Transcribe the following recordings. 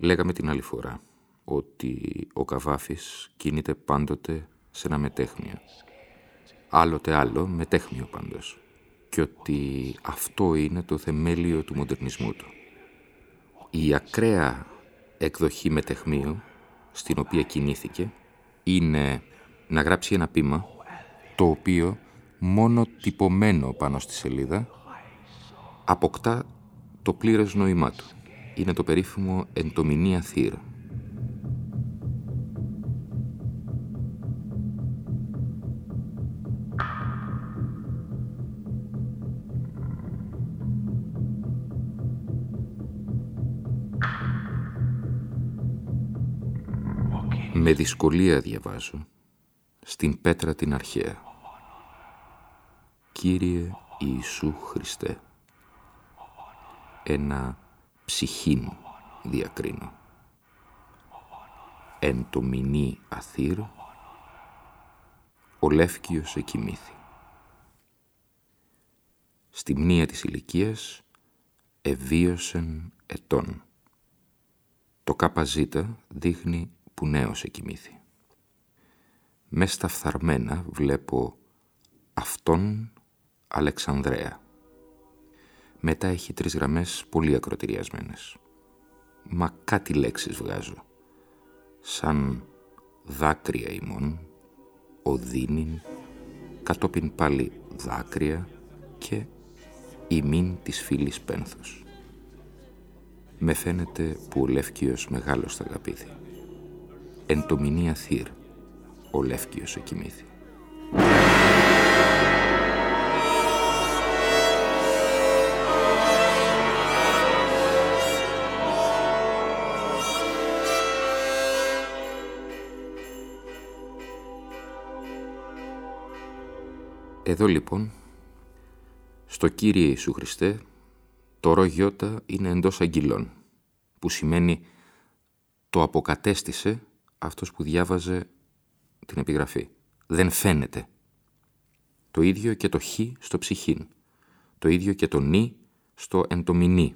Λέγαμε την άλλη φορά ότι ο Καβάφης κινείται πάντοτε σε ένα μετέχνιο. Άλλοτε άλλο, μετέχνιο πάντως. Και ότι αυτό είναι το θεμέλιο του μοντερνισμού του. Η ακραία εκδοχή μετεχνίου στην οποία κινήθηκε είναι να γράψει ένα πείμα το οποίο μόνο τυπωμένο πάνω στη σελίδα αποκτά το πλήρες νόημά του είναι το περίφημο «Εντομηνία θύρ». Με δυσκολία διαβάζω στην πέτρα την αρχαία. Κύριε Ιησού Χριστέ, ένα ψυχήν διακρίνω. Εν το μηνύ αθήρ, ο Λεύκιος εκοιμήθη. Στη μνήα της ηλικίας εβίωσεν ετών. Το ΚΖ δείχνει που νέος εκοιμήθη. Μες στα φθαρμένα βλέπω αυτόν Αλεξανδρέα. Μετά έχει τρεις γραμμές πολύ ακροτηριασμένες. Μα κάτι λέξεις βγάζω. Σαν δάκρυα ημών, οδύνην, κατόπιν πάλι δάκρυα και ημίν της φίλης πένθος. Με φαίνεται που ο Λεύκιος μεγάλος θα αγαπήθη. Εν το μηνύα θύρ, ο Λεύκιος εκοιμήθη. Εδώ λοιπόν, στο Κύριε Ιησού Χριστέ, το ρο είναι εντός αγγυλών, που σημαίνει το αποκατέστησε αυτός που διάβαζε την επιγραφή. Δεν φαίνεται. Το ίδιο και το χ στο ψυχήν. Το ίδιο και το νι στο εντομινί.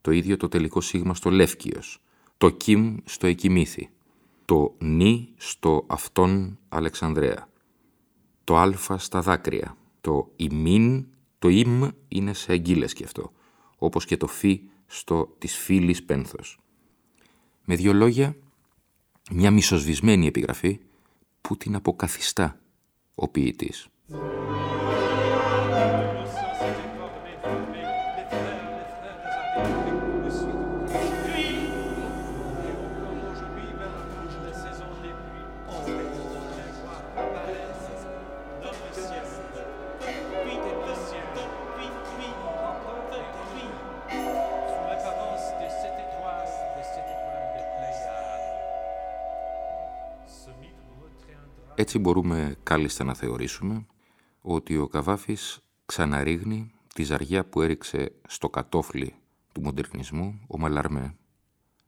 Το ίδιο το τελικό σίγμα στο λεύκιος. Το κιμ στο εκοιμήθη. Το νι στο αυτόν Αλεξανδρέα το α στα δάκρυα. Το ημίν, το ημ είναι σε αγγίλες και αυτό, όπως και το φι στο της φίλης πένθος. Με δύο λόγια, μια μισοσβησμένη επιγραφή που την αποκαθιστά ο ποιητής. Έτσι μπορούμε κάλλιστα να θεωρήσουμε ότι ο Καβάφης ξαναρίγνει τη ζαριά που έριξε στο κατόφλι του μοντερνισμού ο Μαλαρμέ,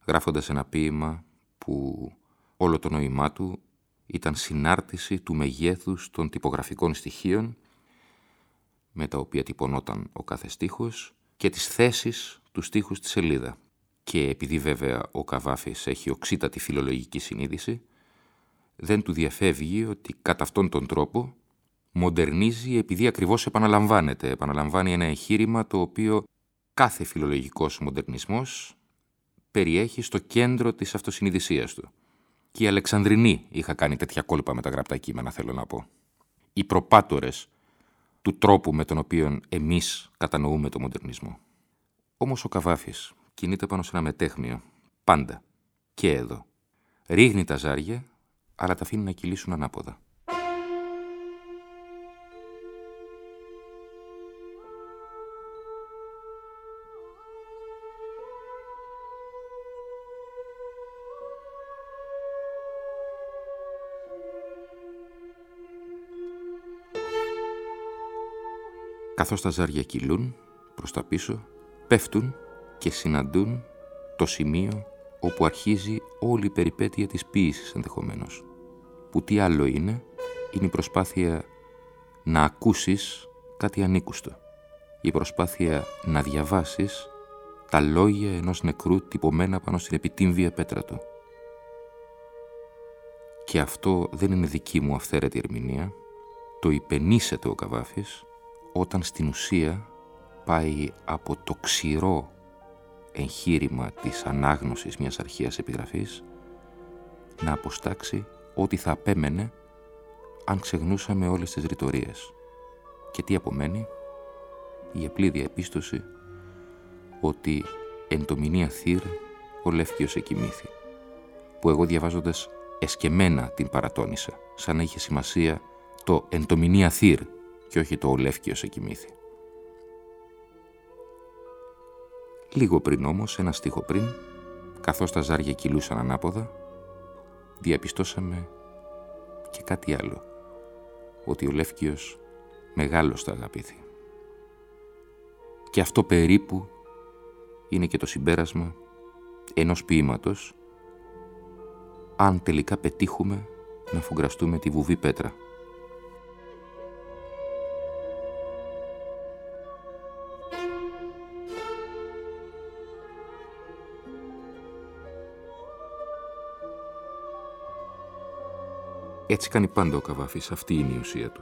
γράφοντας ένα ποίημα που όλο το νόημά του ήταν συνάρτηση του μεγέθους των τυπογραφικών στοιχείων με τα οποία τυπωνόταν ο κάθε στίχος και τις θέσεις του στίχους στη σελίδα. Και επειδή βέβαια ο Καβάφης έχει οξύτατη φιλολογική συνείδηση, δεν του διαφεύγει ότι κατά αυτόν τον τρόπο μοντερνίζει επειδή ακριβώς επαναλαμβάνεται. Επαναλαμβάνει ένα εγχείρημα το οποίο κάθε φιλολογικός μοντερνισμός περιέχει στο κέντρο της αυτοσυνειδησίας του. Και η Αλεξανδρινή είχα κάνει τέτοια κόλπα με τα γραπτά κείμενα, θέλω να πω. Οι προπάτορες του τρόπου με τον οποίο εμείς κατανοούμε το μοντερνισμό. Όμως ο Καβάφης κινείται πάνω σε ένα μετέχμιο, πάντα, και εδώ. Ρίχνει τα ζάρια, αλλά τα αφήνει να κυλήσουν ανάποδα. καθώς τα ζάρια κυλούν προς τα πίσω, πέφτουν και συναντούν το σημείο όπου αρχίζει όλη η περιπέτεια της ποίησης ενδεχομένως. Που τι άλλο είναι, είναι η προσπάθεια να ακούσεις κάτι ανήκουστο. Η προσπάθεια να διαβάσεις τα λόγια ενός νεκρού τυπωμένα πάνω στην επιτύμβια πέτρα του. Και αυτό δεν είναι δική μου αυθαίρετη ερμηνεία, το υπενήσεται ο Καβάφης όταν στην ουσία πάει από το ξηρό εγχείρημα της ανάγνωσης μιας αρχαίας επιγραφής να αποστάξει ό,τι θα απέμενε αν ξεγνούσαμε όλες τις ρητορίες. Και τι απομένει, η απλή διαπίστωση ότι εν το μηνύα θύρ ο Λεύκιος εκοιμήθη, που εγώ διαβάζοντας εσκεμένα την παρατώνησα, σαν να είχε σημασία το εν το μηνύα θύρ και όχι το ολεύκιο σε κοιμήθη. Λίγο πριν όμως, ένα στίχο πριν, καθώς τα ζάρια κυλούσαν ανάποδα, διαπιστώσαμε και κάτι άλλο, ότι ο Λεύκιος μεγάλος τα αγαπήθη. Και αυτό περίπου είναι και το συμπέρασμα ενός ποίηματος, αν τελικά πετύχουμε να φουγκραστούμε τη βουβή πέτρα. Έτσι κάνει πάντα ο Καβάφης, αυτή είναι η ουσία του.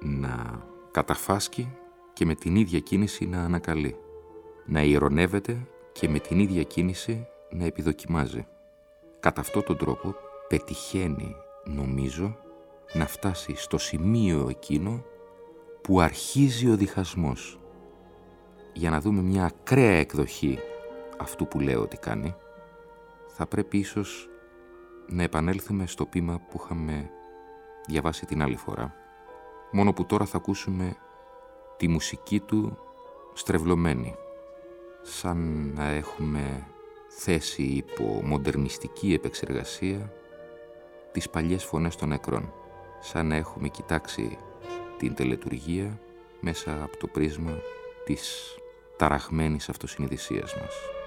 Να καταφάσκει και με την ίδια κίνηση να ανακαλεί. Να ηρωνεύεται και με την ίδια κίνηση να επιδοκιμάζει. Κατά αυτόν τον τρόπο πετυχαίνει, νομίζω, να φτάσει στο σημείο εκείνο που αρχίζει ο διχασμός. Για να δούμε μια ακραία εκδοχή αυτού που λέω ότι κάνει, θα πρέπει ίσως να επανέλθουμε στο πείμα που είχαμε διαβάσει την άλλη φορά, μόνο που τώρα θα ακούσουμε τη μουσική του στρεβλωμένη, σαν να έχουμε θέσει υπό μοντερνιστική επεξεργασία τις παλιές φωνές των νεκρών, σαν να έχουμε κοιτάξει την τελετουργία μέσα από το πρίσμα της ταραχμένης αυτοσυνειδησίας μας.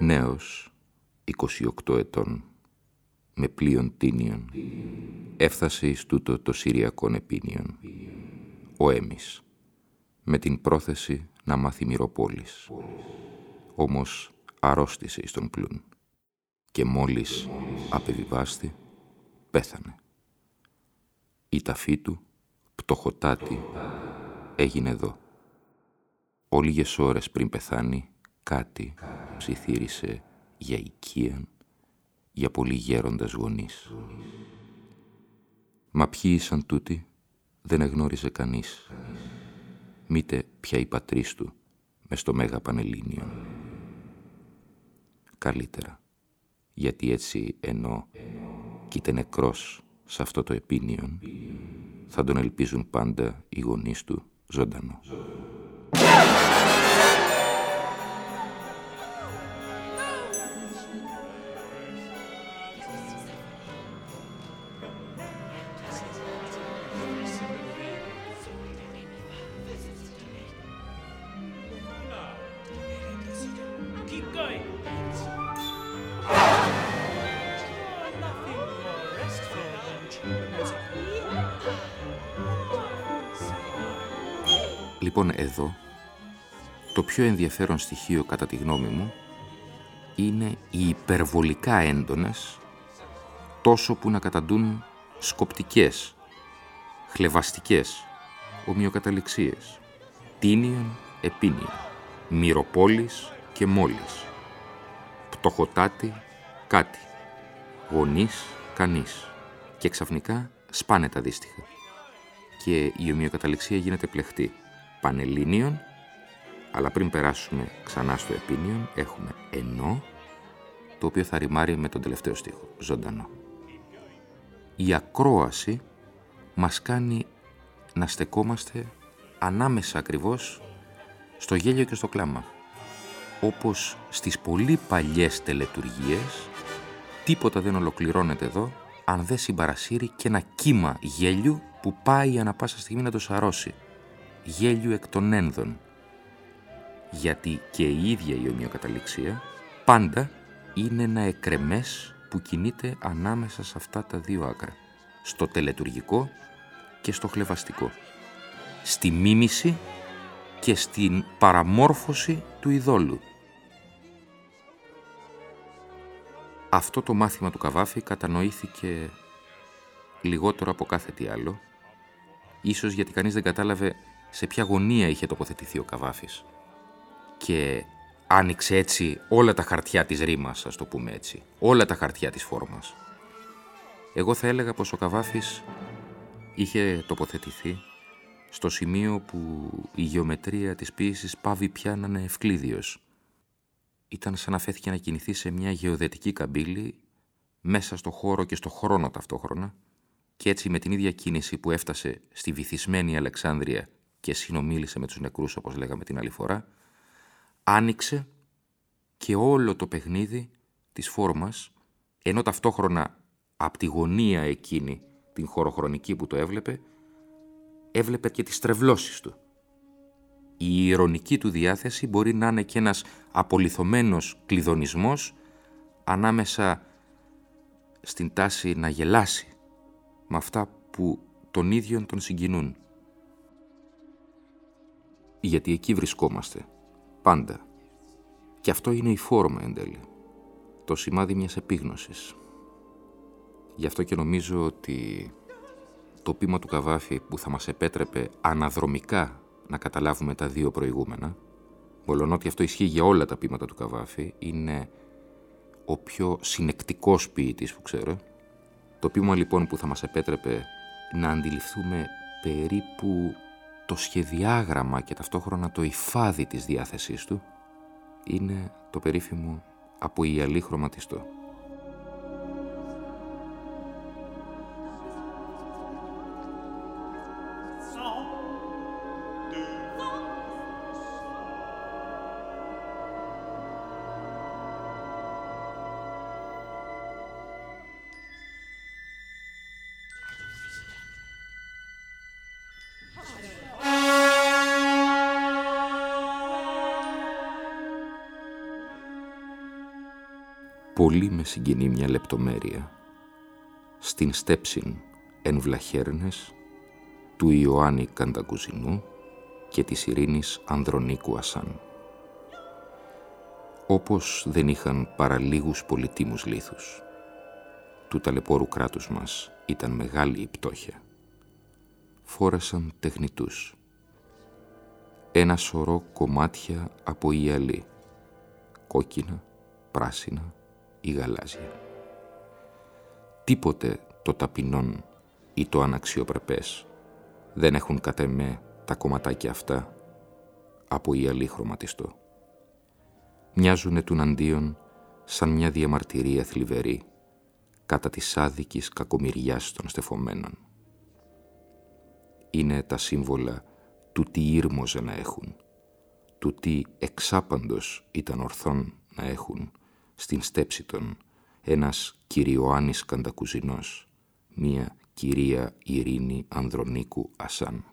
Νέος, 28 ετών, με πλοίον τίνιον, έφτασε εις τούτο το Συριακόν επίνιον, ο Έμις, με την πρόθεση να μάθει μυροπόλης. Όμως αρρώστησε εις τον πλούν και μόλις απεβιβάστη, πέθανε. Η ταφή του, πτωχοτάτη, έγινε εδώ. Όλιγες ώρες πριν πεθάνει, κάτι ψιθύρισε για οικίαν, για πολύ γέροντας γονείς. Μα ποιοι ήσαν τούτοι, δεν εγνώριζε κανείς. Μήτε πια η πατρίς του, μες στο Μέγα Πανελλήνιο. Καλύτερα, γιατί έτσι ενώ κι είτε νεκρός σε αυτό το επίνιον, θα τον ελπίζουν πάντα οι γονείς του ζωντανό. Λοιπόν, εδώ, το πιο ενδιαφέρον στοιχείο κατά τη γνώμη μου είναι οι υπερβολικά έντονες τόσο που να καταντούν σκοπτικές, χλεβαστικές ομοιοκαταληξίες. Τίνιον, επίνιον. Μυροπόλης και μόλις. Πτωχοτάτη, κάτι. Γονείς, κανείς. Και ξαφνικά σπάνε τα δύστιχα. Και η ομοιοκαταληξία γίνεται πλεχτή. Πανελλήνιον, αλλά πριν περάσουμε ξανά στο επίνιον, έχουμε ενώ, το οποίο θα ρημάρει με τον τελευταίο στίχο, ζωντανό. Η ακρόαση μας κάνει να στεκόμαστε ανάμεσα ακριβώς στο γέλιο και στο κλάμα. Όπως στις πολύ παλιές τελετουργίες, τίποτα δεν ολοκληρώνεται εδώ αν δεν συμπαρασύρει και ένα κύμα γέλιου που πάει ανα πάσα στιγμή να το σαρώσει. Γέλιου εκ των ένδων. Γιατί και η ίδια η ομοιοκαταληξία πάντα είναι ένα εκρεμές που κινείται ανάμεσα σε αυτά τα δύο άκρα. Στο τελετουργικό και στο χλεβαστικό. Στη μίμηση και στην παραμόρφωση του ειδόλου. Αυτό το μάθημα του Καβάφη κατανοήθηκε λιγότερο από κάθε τι άλλο, ίσως γιατί κανείς δεν κατάλαβε σε ποια γωνία είχε τοποθετηθεί ο Καβάφης. Και άνοιξε έτσι όλα τα χαρτιά της ρήμας, ας το πούμε έτσι, όλα τα χαρτιά της φόρμας. Εγώ θα έλεγα πως ο Καβάφης είχε τοποθετηθεί στο σημείο που η γεωμετρία της ποίησης πάβει πια να είναι ευκλήδιος. Ήταν σαν να φέθηκε να κινηθεί σε μια γεωδετική καμπύλη μέσα στο χώρο και στο χρόνο ταυτόχρονα και έτσι με την ίδια κίνηση που έφτασε στη βυθισμένη Αλεξάνδρεια και συνομίλησε με τους νεκρούς όπως λέγαμε την άλλη φορά, άνοιξε και όλο το παιχνίδι της φόρμας, ενώ ταυτόχρονα από τη γωνία εκείνη την χωροχρονική που το έβλεπε, έβλεπε και τις τρευλώσεις του. Η ηρωνική του διάθεση μπορεί να είναι και ένας απολυθωμένος κλειδονισμός ανάμεσα στην τάση να γελάσει με αυτά που τον ίδιον τον συγκινούν. Γιατί εκεί βρισκόμαστε, πάντα. Και αυτό είναι η φόρμα εν τέλει, το σημάδι μιας επίγνωσης. Γι' αυτό και νομίζω ότι το πείμα του Καβάφη που θα μας επέτρεπε αναδρομικά να καταλάβουμε τα δύο προηγούμενα, ότι αυτό ισχύει για όλα τα πείματα του Καβάφη, είναι ο πιο συνεκτικός ποιητής που ξέρω. Το πείμα λοιπόν που θα μας επέτρεπε να αντιληφθούμε περίπου το σχεδιάγραμμα και ταυτόχρονα το υφάδι της διάθεσής του, είναι το περίφημο «Από η χρωματιστό». Πολύ με συγκινεί μια λεπτομέρεια. Στην στέψην εν βλαχέρνες του Ιωάννη Καντακουζινού και της Ειρήνης Ανδρονίκου Ασάν. Όπως δεν είχαν παραλίγους πολιτήμους λίθους. Του ταλαιπώρου κράτους μας ήταν μεγάλη η πτώχεια. Φόρεσαν τεχνητούς. Ένα σωρό κομμάτια από ιαλή. Κόκκινα, πράσινα, ή γαλάζια. Τίποτε το ταπεινόν ή το αναξιοπρεπές δεν έχουν κατ' εμέ τα κομματάκια αυτά από η χρωματιστό. Μοιάζουνε αντίον σαν μια διαμαρτυρία θλιβερή κατά της άδικης κακομοιριάς των στεφωμένων. Είναι τα σύμβολα του τι ήρμοζε να έχουν, του τι εξάπαντος ήταν ορθόν να έχουν στην στέψη των ένας κυριοάνης Καντακουζινός, μία κυρία Ειρήνη Ανδρονίκου Ασάν.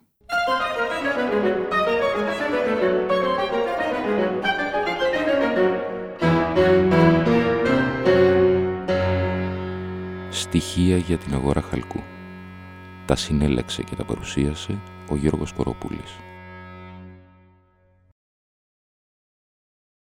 Στοιχεία για την αγορά χαλκού. Τα συνέλεξε και τα παρουσίασε ο Γιώργος Κοροπούλης.